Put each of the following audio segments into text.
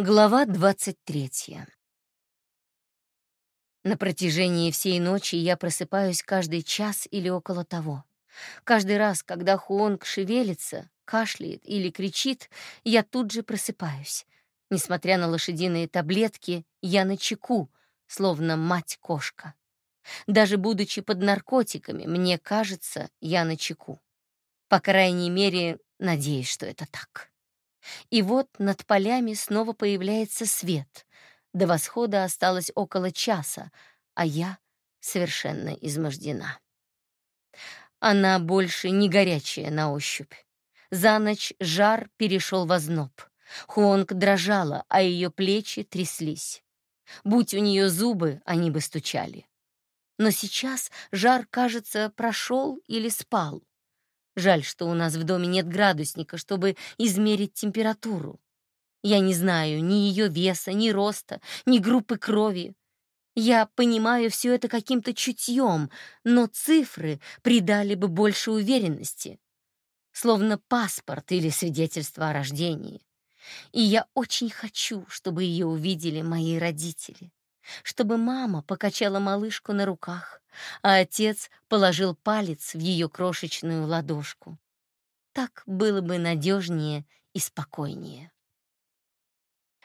Глава 23. На протяжении всей ночи я просыпаюсь каждый час или около того. Каждый раз, когда Хуонг шевелится, кашляет или кричит, я тут же просыпаюсь. Несмотря на лошадиные таблетки, я на чеку, словно мать-кошка. Даже будучи под наркотиками, мне кажется, я на чеку. По крайней мере, надеюсь, что это так. И вот над полями снова появляется свет. До восхода осталось около часа, а я совершенно измождена. Она больше не горячая на ощупь. За ночь жар перешел в озноб. Хуонг дрожала, а ее плечи тряслись. Будь у нее зубы, они бы стучали. Но сейчас жар, кажется, прошел или спал. Жаль, что у нас в доме нет градусника, чтобы измерить температуру. Я не знаю ни ее веса, ни роста, ни группы крови. Я понимаю все это каким-то чутьем, но цифры придали бы больше уверенности. Словно паспорт или свидетельство о рождении. И я очень хочу, чтобы ее увидели мои родители чтобы мама покачала малышку на руках, а отец положил палец в ее крошечную ладошку. Так было бы надежнее и спокойнее.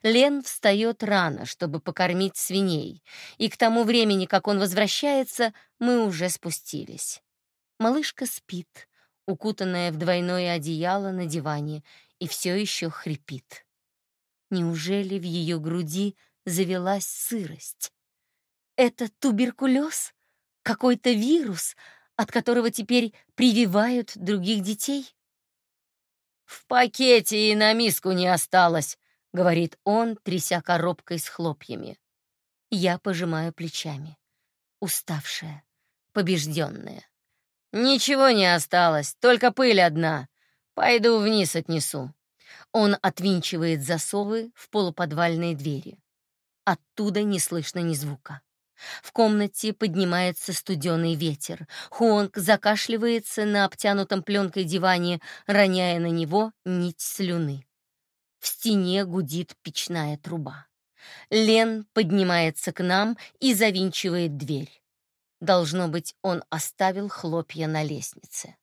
Лен встает рано, чтобы покормить свиней, и к тому времени, как он возвращается, мы уже спустились. Малышка спит, укутанная в двойное одеяло на диване, и все еще хрипит. Неужели в ее груди завелась сырость. Это туберкулез? Какой-то вирус, от которого теперь прививают других детей? «В пакете и на миску не осталось», — говорит он, тряся коробкой с хлопьями. Я пожимаю плечами. Уставшая, побежденная. «Ничего не осталось, только пыль одна. Пойду вниз отнесу». Он отвинчивает засовы в полуподвальные двери. Оттуда не слышно ни звука. В комнате поднимается студеный ветер. Хуонг закашливается на обтянутом пленкой диване, роняя на него нить слюны. В стене гудит печная труба. Лен поднимается к нам и завинчивает дверь. Должно быть, он оставил хлопья на лестнице.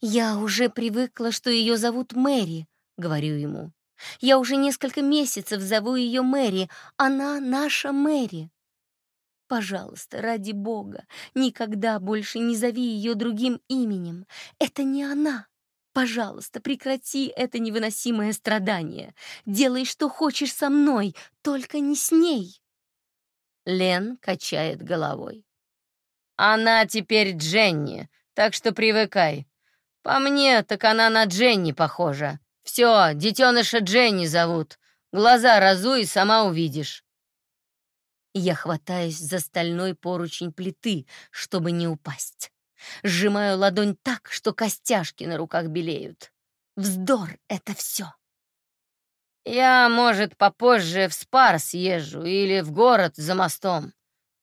«Я уже привыкла, что ее зовут Мэри», — говорю ему. Я уже несколько месяцев зову ее Мэри. Она наша Мэри. Пожалуйста, ради Бога, никогда больше не зови ее другим именем. Это не она. Пожалуйста, прекрати это невыносимое страдание. Делай, что хочешь со мной, только не с ней. Лен качает головой. Она теперь Дженни, так что привыкай. По мне, так она на Дженни похожа. «Все, детеныша Дженни зовут. Глаза разуй, сама увидишь». Я хватаюсь за стальной поручень плиты, чтобы не упасть. Сжимаю ладонь так, что костяшки на руках белеют. Вздор — это все. Я, может, попозже в спар съезжу или в город за мостом.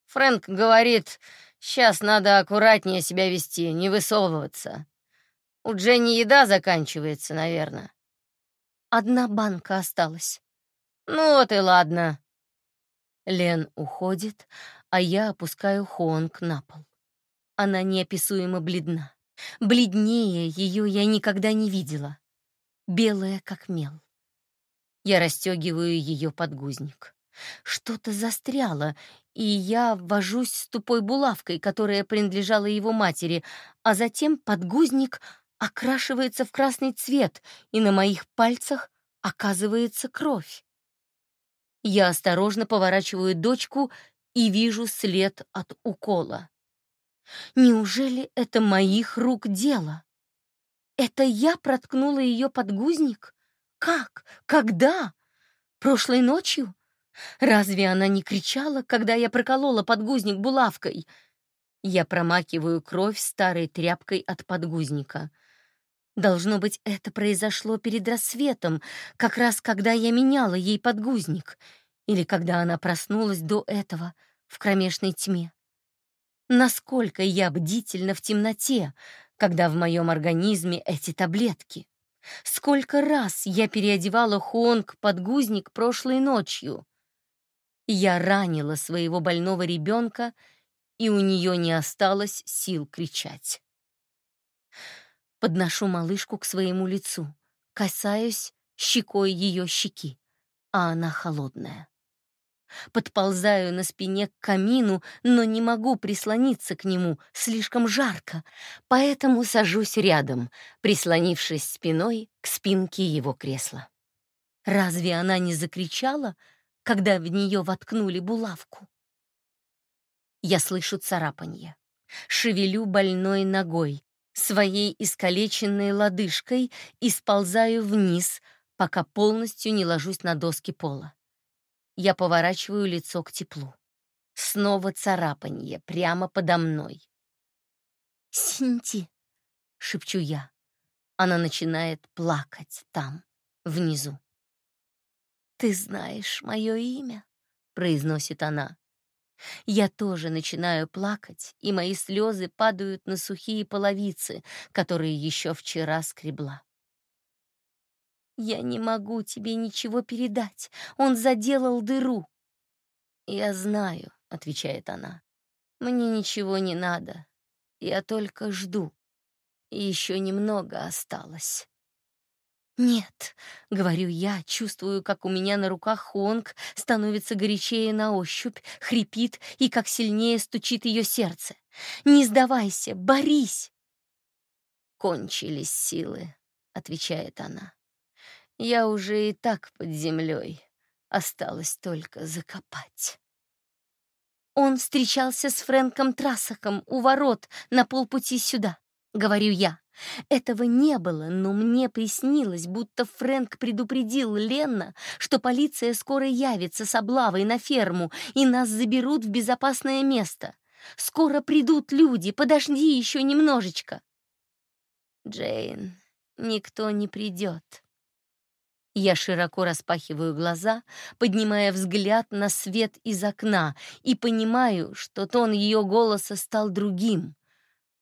Фрэнк говорит, сейчас надо аккуратнее себя вести, не высовываться. У Дженни еда заканчивается, наверное. Одна банка осталась. Ну вот и ладно. Лен уходит, а я опускаю Хуонг на пол. Она неописуемо бледна. Бледнее ее я никогда не видела. Белая, как мел. Я расстегиваю ее подгузник. Что-то застряло, и я ввожусь с тупой булавкой, которая принадлежала его матери, а затем подгузник окрашивается в красный цвет, и на моих пальцах оказывается кровь. Я осторожно поворачиваю дочку и вижу след от укола. Неужели это моих рук дело? Это я проткнула ее подгузник? Как? Когда? Прошлой ночью? Разве она не кричала, когда я проколола подгузник булавкой? Я промакиваю кровь старой тряпкой от подгузника — Должно быть, это произошло перед рассветом, как раз когда я меняла ей подгузник, или когда она проснулась до этого в кромешной тьме. Насколько я бдительна в темноте, когда в моем организме эти таблетки. Сколько раз я переодевала Хуонг подгузник прошлой ночью. Я ранила своего больного ребенка, и у нее не осталось сил кричать. Подношу малышку к своему лицу, касаюсь щекой ее щеки, а она холодная. Подползаю на спине к камину, но не могу прислониться к нему, слишком жарко, поэтому сажусь рядом, прислонившись спиной к спинке его кресла. Разве она не закричала, когда в нее воткнули булавку? Я слышу царапанье. Шевелю больной ногой, своей искалеченной лодыжкой и сползаю вниз, пока полностью не ложусь на доски пола. Я поворачиваю лицо к теплу. Снова царапанье прямо подо мной. «Синти!» — шепчу я. Она начинает плакать там, внизу. «Ты знаешь мое имя?» — произносит она. Я тоже начинаю плакать, и мои слезы падают на сухие половицы, которые еще вчера скребла. «Я не могу тебе ничего передать. Он заделал дыру». «Я знаю», — отвечает она. «Мне ничего не надо. Я только жду. Еще немного осталось». «Нет», — говорю я, чувствую, как у меня на руках Хонг становится горячее на ощупь, хрипит и как сильнее стучит ее сердце. «Не сдавайся, борись!» «Кончились силы», — отвечает она. «Я уже и так под землей. Осталось только закопать». Он встречался с Фрэнком Трассаком у ворот на полпути сюда, говорю я. Этого не было, но мне приснилось, будто Фрэнк предупредил Ленна, что полиция скоро явится с облавой на ферму и нас заберут в безопасное место. Скоро придут люди, подожди еще немножечко. Джейн, никто не придет. Я широко распахиваю глаза, поднимая взгляд на свет из окна и понимаю, что тон ее голоса стал другим.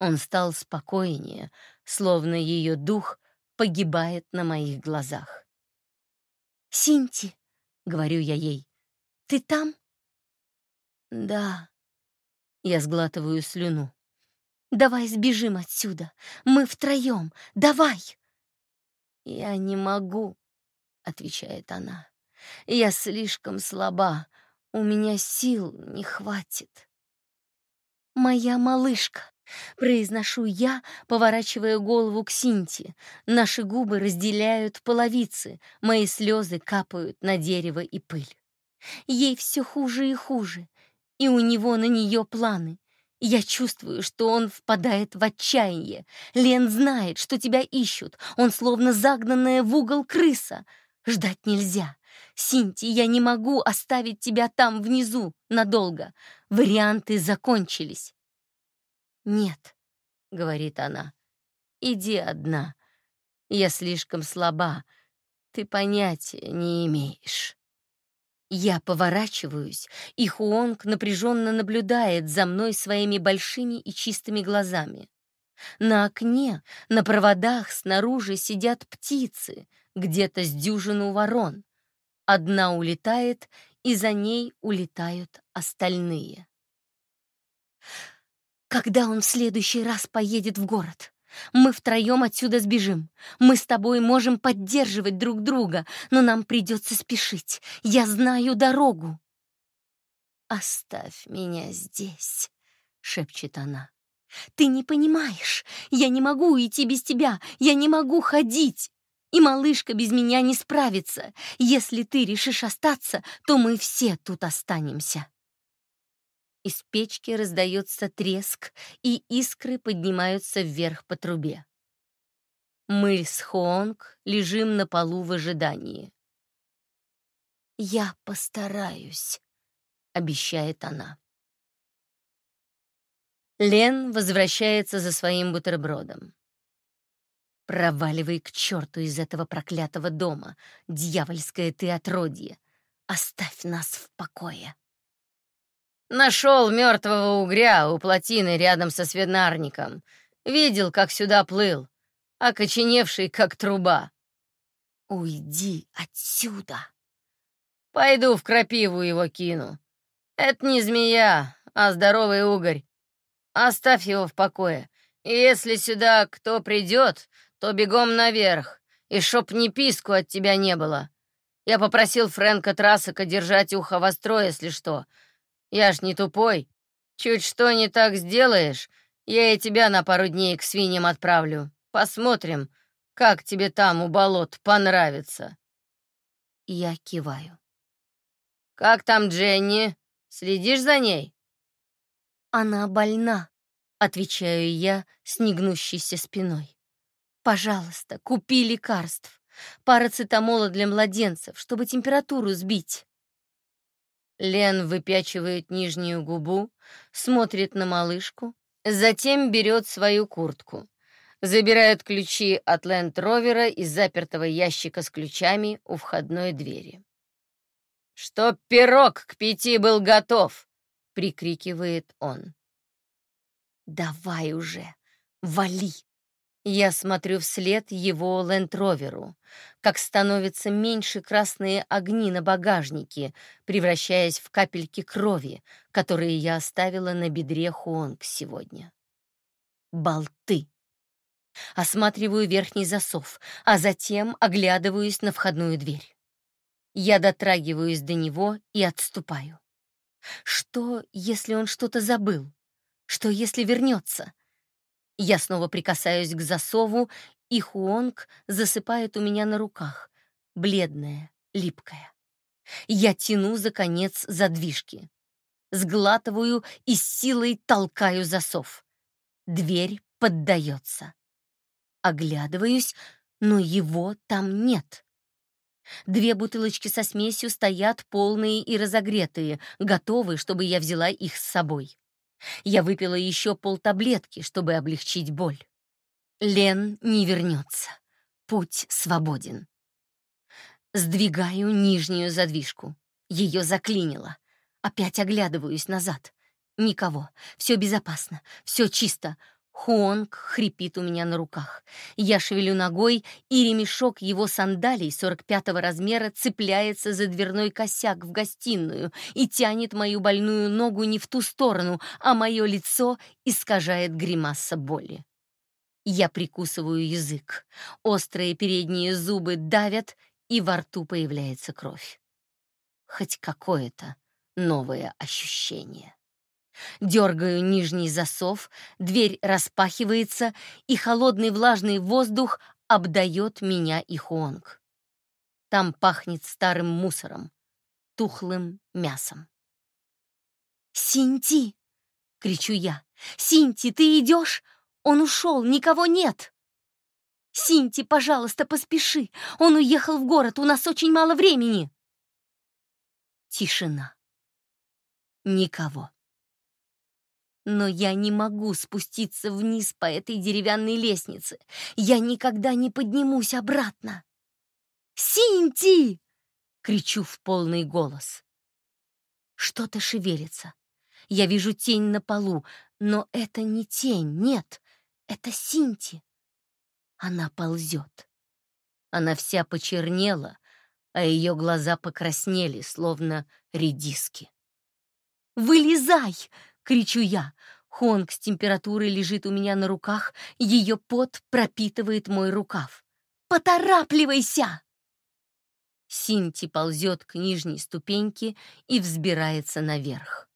Он стал спокойнее, словно ее дух погибает на моих глазах. «Синти», — говорю я ей, — «ты там?» «Да», — я сглатываю слюну. «Давай сбежим отсюда, мы втроем, давай!» «Я не могу», — отвечает она. «Я слишком слаба, у меня сил не хватит». «Моя малышка», Произношу я, поворачивая голову к Синти. Наши губы разделяют половицы, мои слезы капают на дерево и пыль. Ей все хуже и хуже, и у него на нее планы. Я чувствую, что он впадает в отчаяние. Лен знает, что тебя ищут. Он словно загнанная в угол крыса. Ждать нельзя. Синти, я не могу оставить тебя там внизу надолго. Варианты закончились. «Нет», — говорит она, — «иди одна. Я слишком слаба, ты понятия не имеешь». Я поворачиваюсь, и Хуонг напряженно наблюдает за мной своими большими и чистыми глазами. На окне, на проводах снаружи сидят птицы, где-то с дюжину ворон. Одна улетает, и за ней улетают остальные. Когда он в следующий раз поедет в город? Мы втроем отсюда сбежим. Мы с тобой можем поддерживать друг друга, но нам придется спешить. Я знаю дорогу. «Оставь меня здесь», — шепчет она. «Ты не понимаешь. Я не могу уйти без тебя. Я не могу ходить. И малышка без меня не справится. Если ты решишь остаться, то мы все тут останемся». Из печки раздается треск, и искры поднимаются вверх по трубе. Мы с Хуонг лежим на полу в ожидании. «Я постараюсь», — обещает она. Лен возвращается за своим бутербродом. «Проваливай к черту из этого проклятого дома, дьявольское ты отродье! Оставь нас в покое!» Нашел мертвого угря у плотины рядом со свинарником. Видел, как сюда плыл, окоченевший, как труба. Уйди отсюда. Пойду в крапиву его кину. Это не змея, а здоровый угорь. Оставь его в покое. И если сюда кто придет, то бегом наверх, и чтоб ни писку от тебя не было. Я попросил Фрэнка Трасака держать ухо востро, если что. Я ж не тупой. Чуть что не так сделаешь, я и тебя на пару дней к свиньям отправлю. Посмотрим, как тебе там у болот понравится. Я киваю. «Как там Дженни? Следишь за ней?» «Она больна», — отвечаю я с негнущейся спиной. «Пожалуйста, купи лекарств. Парацетамола для младенцев, чтобы температуру сбить». Лен выпячивает нижнюю губу, смотрит на малышку, затем берет свою куртку, забирает ключи от Ленд-Ровера из запертого ящика с ключами у входной двери. «Чтоб пирог к пяти был готов!» — прикрикивает он. «Давай уже, вали!» Я смотрю вслед его лендроверу, как становятся меньше красные огни на багажнике, превращаясь в капельки крови, которые я оставила на бедре Хуонг сегодня. Болты. Осматриваю верхний засов, а затем оглядываюсь на входную дверь. Я дотрагиваюсь до него и отступаю. Что, если он что-то забыл? Что, если вернется? Я снова прикасаюсь к засову, и Хуонг засыпает у меня на руках, бледная, липкая. Я тяну за конец задвижки. Сглатываю и с силой толкаю засов. Дверь поддается. Оглядываюсь, но его там нет. Две бутылочки со смесью стоят полные и разогретые, готовые, чтобы я взяла их с собой. Я выпила еще полтаблетки, чтобы облегчить боль. Лен не вернется. Путь свободен. Сдвигаю нижнюю задвижку. Ее заклинило. Опять оглядываюсь назад. Никого. Все безопасно. Все чисто. Хуонг хрипит у меня на руках. Я шевелю ногой, и ремешок его сандалий 45-го размера цепляется за дверной косяк в гостиную и тянет мою больную ногу не в ту сторону, а мое лицо искажает гримаса боли. Я прикусываю язык. Острые передние зубы давят, и во рту появляется кровь. Хоть какое-то новое ощущение. Дергаю нижний засов, дверь распахивается, и холодный влажный воздух обдает меня и Хуонг. Там пахнет старым мусором, тухлым мясом. «Синти!» — кричу я. «Синти, ты идешь? Он ушел, никого нет!» «Синти, пожалуйста, поспеши! Он уехал в город, у нас очень мало времени!» Тишина. Никого. Но я не могу спуститься вниз по этой деревянной лестнице. Я никогда не поднимусь обратно. «Синти!» — кричу в полный голос. Что-то шевелится. Я вижу тень на полу, но это не тень, нет, это Синти. Она ползет. Она вся почернела, а ее глаза покраснели, словно редиски. «Вылезай!» — кричу я. Хонг с температурой лежит у меня на руках, ее пот пропитывает мой рукав. «Поторапливайся!» Синти ползет к нижней ступеньке и взбирается наверх.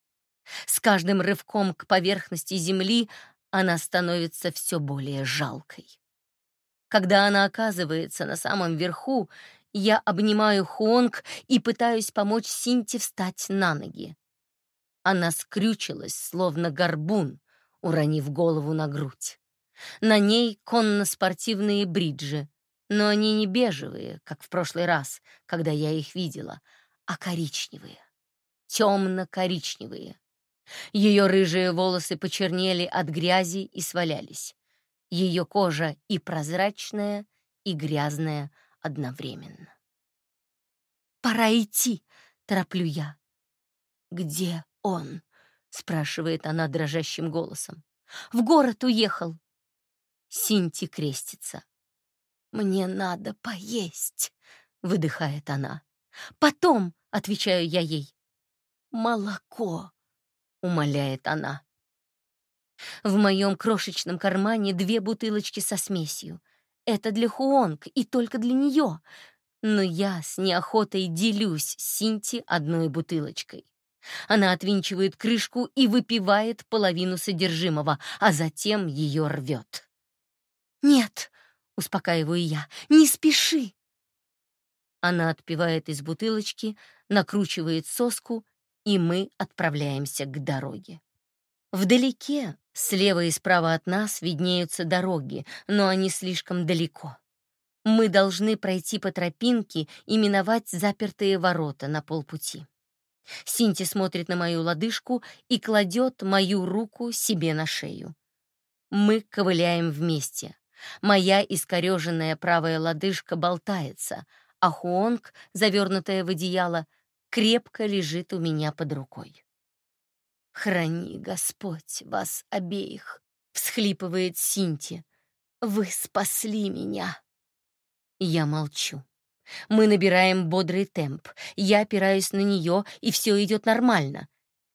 С каждым рывком к поверхности земли она становится все более жалкой. Когда она оказывается на самом верху, я обнимаю Хуонг и пытаюсь помочь Синти встать на ноги. Она скрючилась, словно горбун, уронив голову на грудь. На ней конно-спортивные бриджи, но они не бежевые, как в прошлый раз, когда я их видела, а коричневые, темно-коричневые. Ее рыжие волосы почернели от грязи и свалялись. Ее кожа и прозрачная, и грязная одновременно. «Пора идти!» — тороплю я. «Где он?» — спрашивает она дрожащим голосом. «В город уехал». Синти крестится. «Мне надо поесть», — выдыхает она. «Потом», — отвечаю я ей. «Молоко», — умоляет она. В моем крошечном кармане две бутылочки со смесью. Это для Хуонг и только для нее. Но я с неохотой делюсь с Синти одной бутылочкой. Она отвинчивает крышку и выпивает половину содержимого, а затем ее рвет. «Нет», — успокаиваю я, — «не спеши». Она отпивает из бутылочки, накручивает соску, и мы отправляемся к дороге. Вдалеке, слева и справа от нас, виднеются дороги, но они слишком далеко. Мы должны пройти по тропинке и миновать запертые ворота на полпути. Синти смотрит на мою лодыжку и кладет мою руку себе на шею. Мы ковыляем вместе. Моя искореженная правая лодыжка болтается, а Хуонг, завернутая в одеяло, крепко лежит у меня под рукой. «Храни, Господь, вас обеих!» — всхлипывает Синти. «Вы спасли меня!» Я молчу. Мы набираем бодрый темп. Я опираюсь на нее, и все идет нормально.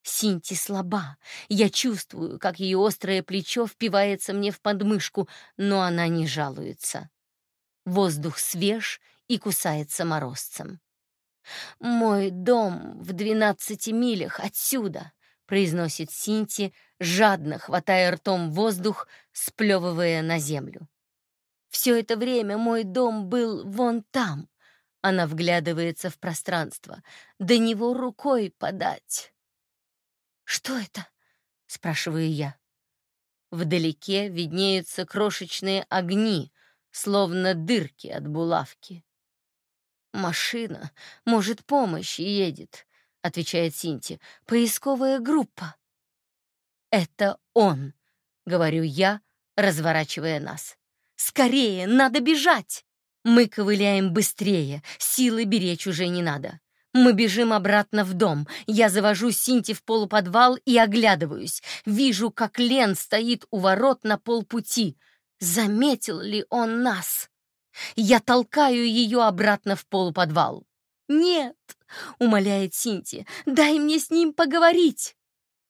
Синти слаба. Я чувствую, как ее острое плечо впивается мне в подмышку, но она не жалуется. Воздух свеж и кусается морозцем. «Мой дом в двенадцати милях отсюда», — произносит Синти, жадно хватая ртом воздух, сплевывая на землю. «Все это время мой дом был вон там». Она вглядывается в пространство. До него рукой подать. «Что это?» — спрашиваю я. Вдалеке виднеются крошечные огни, словно дырки от булавки. «Машина, может, помощь едет», — отвечает Синти. «Поисковая группа». «Это он», — говорю я, разворачивая нас. «Скорее, надо бежать!» Мы ковыляем быстрее, силы беречь уже не надо. Мы бежим обратно в дом. Я завожу Синти в полуподвал и оглядываюсь. Вижу, как Лен стоит у ворот на полпути. Заметил ли он нас? Я толкаю ее обратно в полуподвал. «Нет!» — умоляет Синти. «Дай мне с ним поговорить!»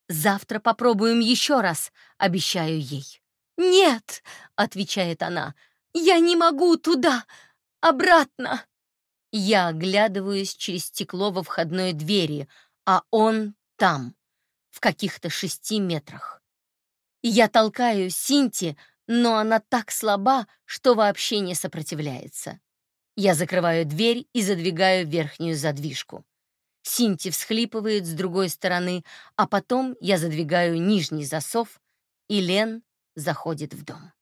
«Завтра попробуем еще раз», — обещаю ей. «Нет!» — отвечает она. «Я не могу туда! Обратно!» Я оглядываюсь через стекло во входной двери, а он там, в каких-то шести метрах. Я толкаю Синти, но она так слаба, что вообще не сопротивляется. Я закрываю дверь и задвигаю верхнюю задвижку. Синти всхлипывает с другой стороны, а потом я задвигаю нижний засов, и Лен заходит в дом.